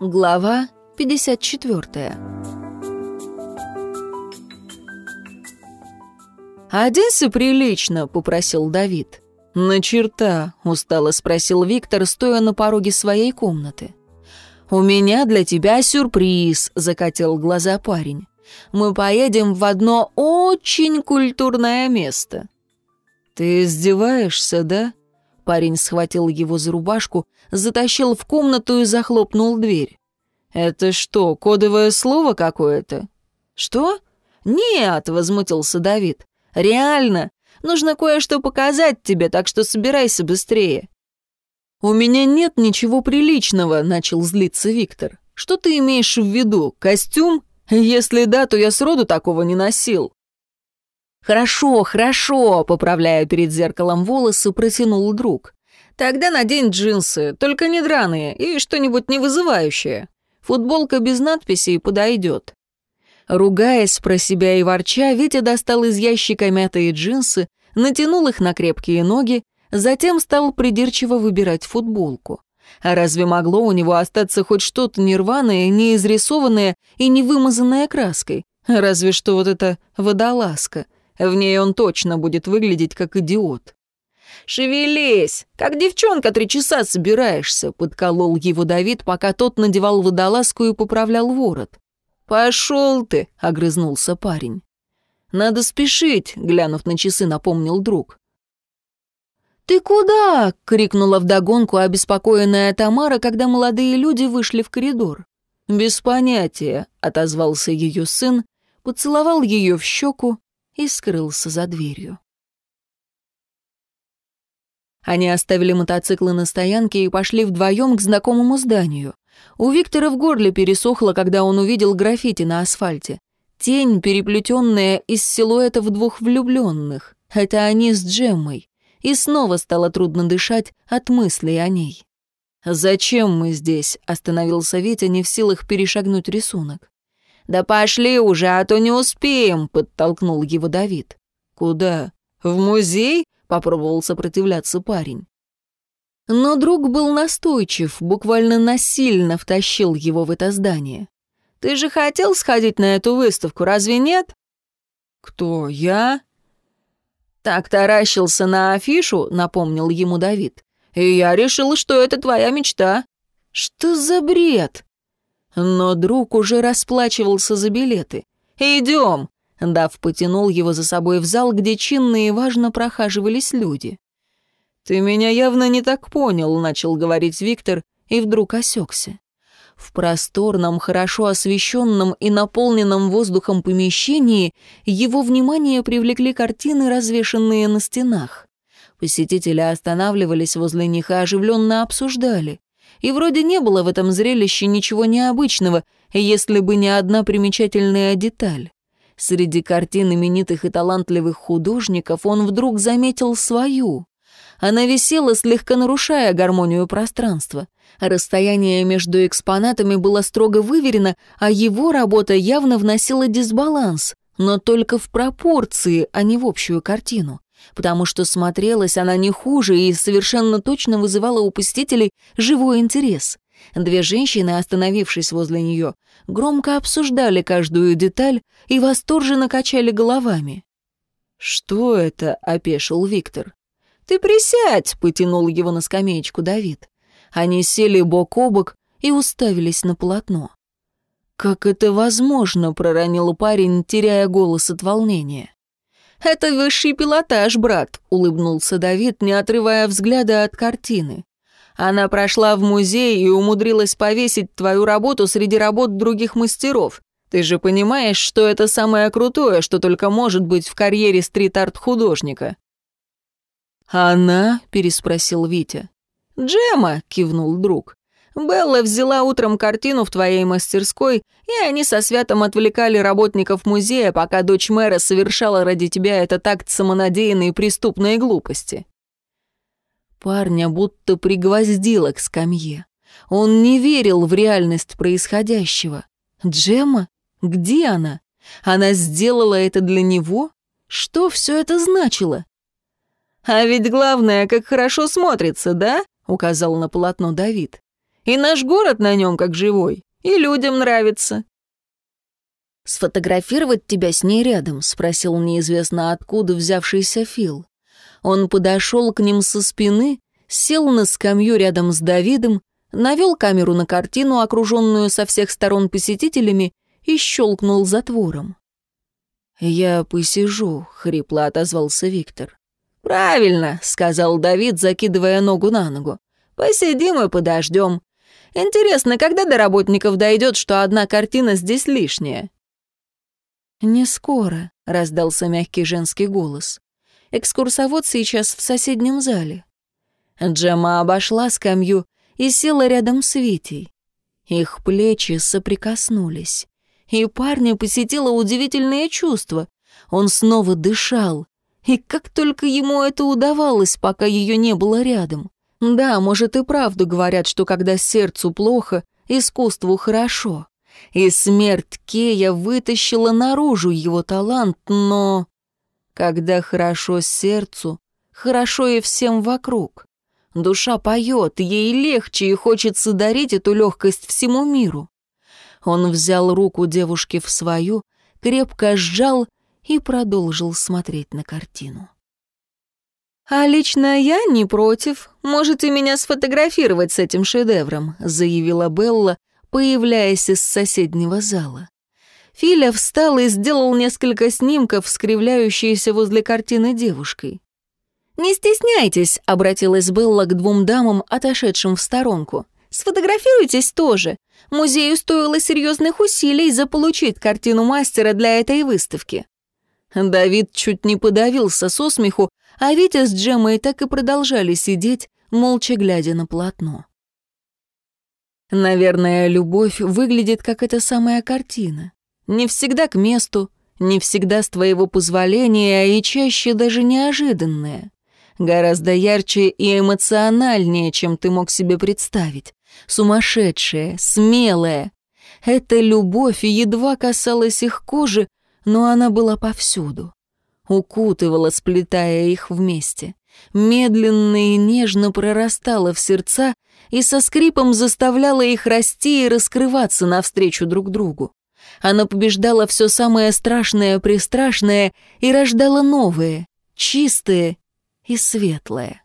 Глава 54 «Оденься прилично», — попросил Давид. «На черта», — устало спросил Виктор, стоя на пороге своей комнаты. «У меня для тебя сюрприз», — закатил глаза парень. «Мы поедем в одно очень культурное место». «Ты издеваешься, да?» Парень схватил его за рубашку, затащил в комнату и захлопнул дверь. «Это что, кодовое слово какое-то?» «Что?» «Нет», — возмутился Давид. «Реально. Нужно кое-что показать тебе, так что собирайся быстрее». «У меня нет ничего приличного», — начал злиться Виктор. «Что ты имеешь в виду? Костюм? Если да, то я сроду такого не носил». «Хорошо, хорошо», — поправляя перед зеркалом волосы, протянул друг. «Тогда надень джинсы, только не драные, и что-нибудь не вызывающее. Футболка без надписей подойдет». Ругаясь про себя и ворча, Витя достал из ящика мятые джинсы, натянул их на крепкие ноги, затем стал придирчиво выбирать футболку. А разве могло у него остаться хоть что-то нерваное, не изрисованное и не вымазанное краской? Разве что вот эта водолазка — в ней он точно будет выглядеть как идиот. «Шевелись! Как девчонка три часа собираешься!» — подколол его Давид, пока тот надевал водолазку и поправлял ворот. «Пошел ты!» — огрызнулся парень. «Надо спешить!» — глянув на часы, напомнил друг. «Ты куда?» — крикнула вдогонку обеспокоенная Тамара, когда молодые люди вышли в коридор. «Без понятия», — отозвался ее сын, поцеловал ее в щеку и скрылся за дверью. Они оставили мотоциклы на стоянке и пошли вдвоем к знакомому зданию. У Виктора в горле пересохло, когда он увидел граффити на асфальте. Тень, переплетенная из силуэтов двух влюбленных. Это они с Джеммой. И снова стало трудно дышать от мыслей о ней. «Зачем мы здесь?» — остановился Витя, не в силах перешагнуть рисунок. «Да пошли уже, а то не успеем», — подтолкнул его Давид. «Куда? В музей?» — попробовал сопротивляться парень. Но друг был настойчив, буквально насильно втащил его в это здание. «Ты же хотел сходить на эту выставку, разве нет?» «Кто, я?» «Так таращился на афишу», — напомнил ему Давид. «И я решил, что это твоя мечта». «Что за бред?» Но друг уже расплачивался за билеты. «Идем!» Дав потянул его за собой в зал, где чинно и важно прохаживались люди. «Ты меня явно не так понял», — начал говорить Виктор, и вдруг осекся. В просторном, хорошо освещенном и наполненном воздухом помещении его внимание привлекли картины, развешанные на стенах. Посетители останавливались возле них и оживленно обсуждали. И вроде не было в этом зрелище ничего необычного, если бы не одна примечательная деталь. Среди картин именитых и талантливых художников он вдруг заметил свою. Она висела, слегка нарушая гармонию пространства. Расстояние между экспонатами было строго выверено, а его работа явно вносила дисбаланс, но только в пропорции, а не в общую картину потому что смотрелась она не хуже и совершенно точно вызывала у посетителей живой интерес. Две женщины, остановившись возле нее, громко обсуждали каждую деталь и восторженно качали головами. «Что это?» — опешил Виктор. «Ты присядь!» — потянул его на скамеечку Давид. Они сели бок о бок и уставились на полотно. «Как это возможно?» — проронил парень, теряя голос от волнения. «Это высший пилотаж, брат», — улыбнулся Давид, не отрывая взгляда от картины. «Она прошла в музей и умудрилась повесить твою работу среди работ других мастеров. Ты же понимаешь, что это самое крутое, что только может быть в карьере стрит-арт-художника». «Она?» — переспросил Витя. «Джема», — кивнул друг. Белла взяла утром картину в твоей мастерской, и они со святом отвлекали работников музея, пока дочь мэра совершала ради тебя этот акт самонадеянной преступной глупости». Парня будто пригвоздило к скамье. Он не верил в реальность происходящего. Джема? Где она? Она сделала это для него? Что все это значило? «А ведь главное, как хорошо смотрится, да?» — указал на полотно Давид. «И наш город на нем как живой, и людям нравится». «Сфотографировать тебя с ней рядом?» — спросил неизвестно откуда взявшийся Фил. Он подошел к ним со спины, сел на скамью рядом с Давидом, навел камеру на картину, окруженную со всех сторон посетителями, и щелкнул затвором. «Я посижу», — хрипло отозвался Виктор. «Правильно», — сказал Давид, закидывая ногу на ногу. «Посидим и подождем. Интересно, когда до работников дойдет, что одна картина здесь лишняя?» «Не скоро», — раздался мягкий женский голос. «Экскурсовод сейчас в соседнем зале». Джема обошла скамью и села рядом с Витей. Их плечи соприкоснулись, и парня посетило удивительное чувство. Он снова дышал, и как только ему это удавалось, пока ее не было рядом. Да, может и правду говорят, что когда сердцу плохо, искусству хорошо. И смерть Кея вытащила наружу его талант, но... Когда хорошо сердцу, хорошо и всем вокруг. Душа поет, ей легче и хочется дарить эту легкость всему миру. Он взял руку девушки в свою, крепко сжал и продолжил смотреть на картину. «А лично я не против. Можете меня сфотографировать с этим шедевром», заявила Белла, появляясь из соседнего зала. Филя встал и сделал несколько снимков, скривляющиеся возле картины девушкой. «Не стесняйтесь», — обратилась Белла к двум дамам, отошедшим в сторонку. «Сфотографируйтесь тоже. Музею стоило серьезных усилий заполучить картину мастера для этой выставки». Давид чуть не подавился со смеху, а Витя с Джемой так и продолжали сидеть, молча глядя на полотно. Наверное, любовь выглядит как эта самая картина. Не всегда к месту, не всегда с твоего позволения, и чаще даже неожиданная. Гораздо ярче и эмоциональнее, чем ты мог себе представить. Сумасшедшая, смелая. Эта любовь едва касалась их кожи, но она была повсюду. Укутывала, сплетая их вместе. Медленно и нежно прорастала в сердца и со скрипом заставляла их расти и раскрываться навстречу друг другу. Она побеждала все самое страшное-престрашное и рождала новое, чистое и светлое.